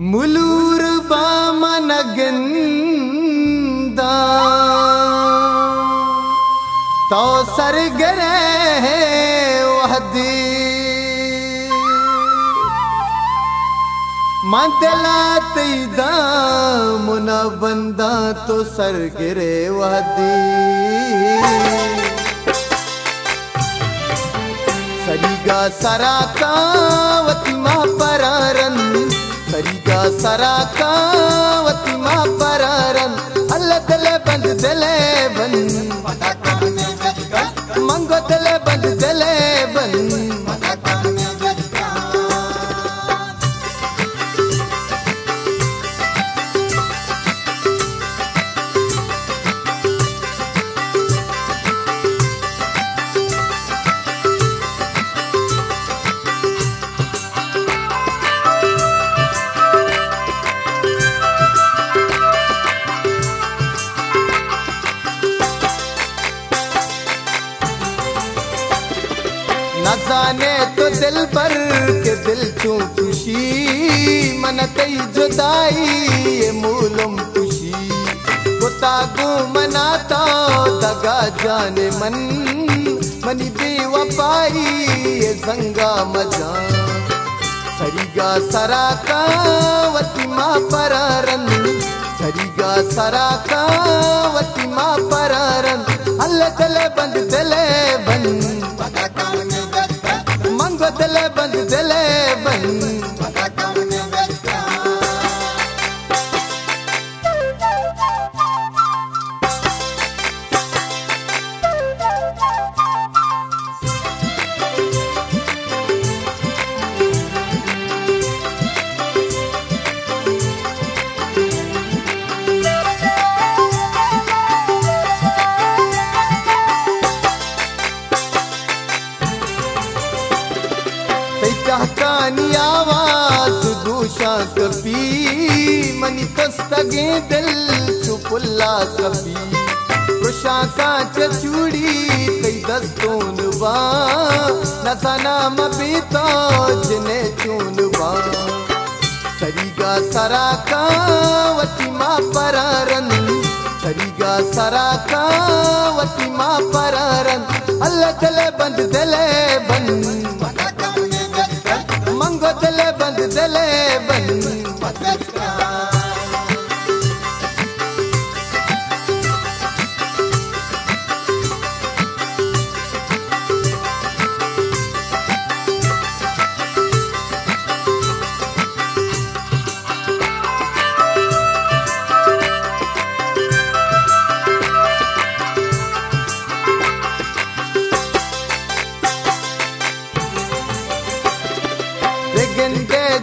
ಮುಲೂರು ಬಾಮನಗಂದ ತೋ ಸರ್ಗರೆ ವಹದಿ. ಮಂತಲಾತೈದ ಮುನ ಬಂದ ತೋ ಸರ್ಗರೆ ವಹದಿ. ಸರಿಗ ಸರಾತಾ ಸರಿಗಾ ಸರಾಕಾವತಿ ಮಾ ಪರಾರನ್ ಅಲ್ಲದಲೆ ಬಂದದಲೆ ಬನ್ ಮಂಗೋದಲೆ ಬಂದದಲೆ न जाने तो दिल पर के दिल तू खुशी मन तई जुदाई ये मूलम खुशी गुतागू मनाता दगा जाने मन मनी बेवफाई ये संगा मजा सरिगा सराका वतिमा पररन सरिगा सराका वतिमा पररन अल्लाह तले बंद दिले यावा सुदूषात पी मनी तस्तगे दल चुपुल्ला सपी वृषाकाच चूडी तै दस्तून बा नसा नाम बेता जने चून बा सरीगा सराका वतिमा परारन सरीगा सराका वतिमा परारन अल्लाह चले बंद दिले बंद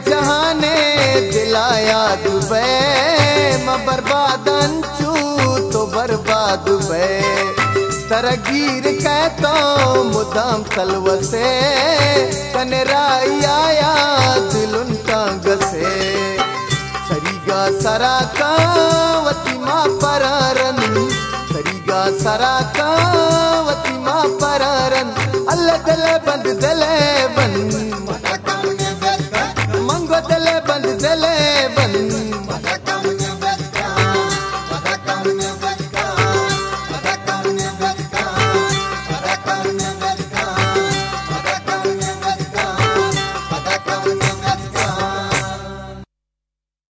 जहाने लाया दुबे मैं बर्बाद चू तो बर्बाद दुबे तरगीर कहता मुदाम तलवसे तने आया दिलुन टांगसे सरीगा सरा का वती वतीमा पररन सरीगा सरा का वती वतीमा पररन अल्लाह दले बंद दले बंद